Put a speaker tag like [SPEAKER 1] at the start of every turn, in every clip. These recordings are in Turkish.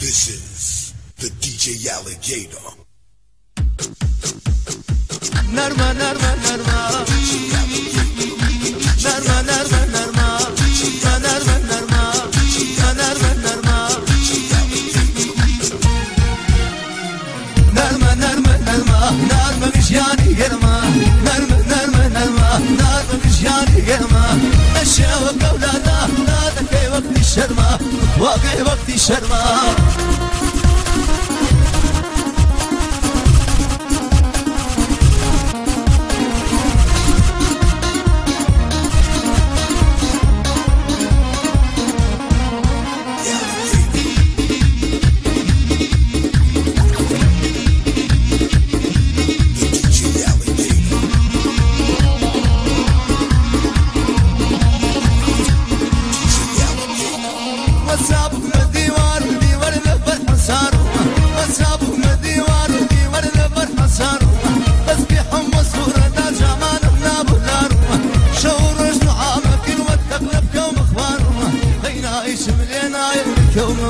[SPEAKER 1] This is the DJ Alligator. Narma, narma, narma. Narma, narma, narma. Narma, narma, narma. Narma, narma. نار ما مش يعني قرما نار نار نار نار ما مش يعني قرما الشوق ولا نار نار في وقت الشرما وقت وقت الشرما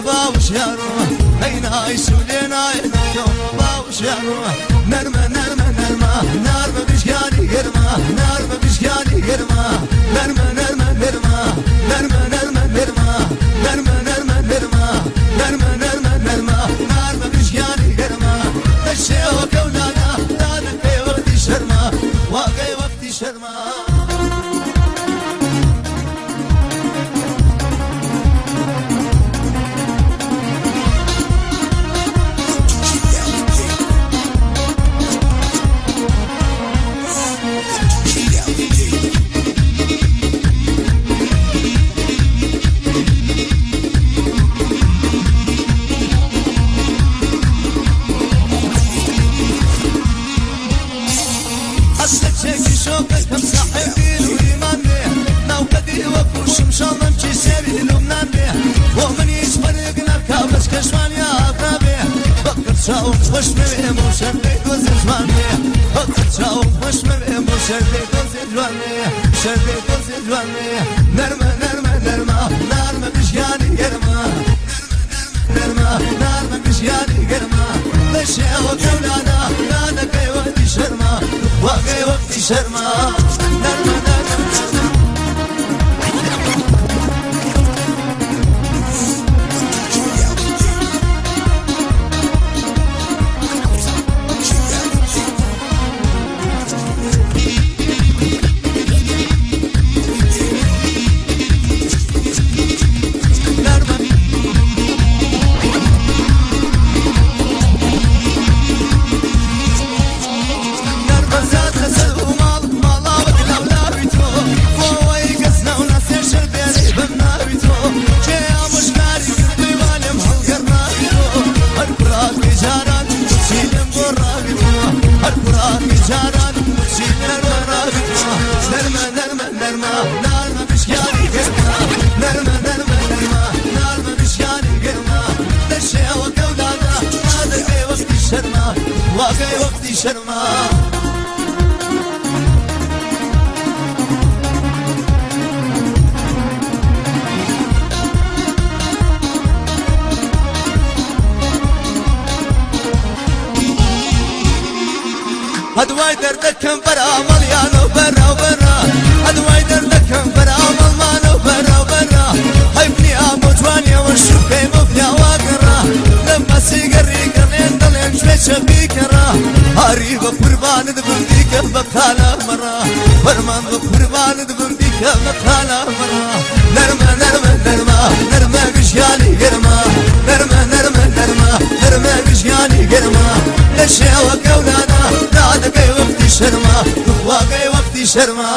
[SPEAKER 1] كوبا وشيارو اين عايش ولين عين كوبا وشيارو نرمى نرمى نرمى نار ما بيش قاري قرمى نار ما بيش قاري قرمى نرمى نرمى ciao, خوش ببینم اون شب بگذر جوانه آقا ciao, خوش ببینم اون شب بگذر جوانه شب بگذر جوانه نرمه نرمه نرمه نرمه بش یعنی گرمه نرمه نرمه بش یعنی گرمه نشه و گولانا نانا که وقتی شرمه واقعی وقتی شرمه شرما هدواي دردك برا عمل برا برا. هدواي دردك برا عمل برا برا. هاي بني عمو جواني وشوفي كم خلا مرة. نرمى نرمى نرمى نرمى بشيالي قرمى نرمى نرمى نرمى نرمى بشيالي قرمى لشيا وكولانا نادك وقتي شرمى وقتي شرمى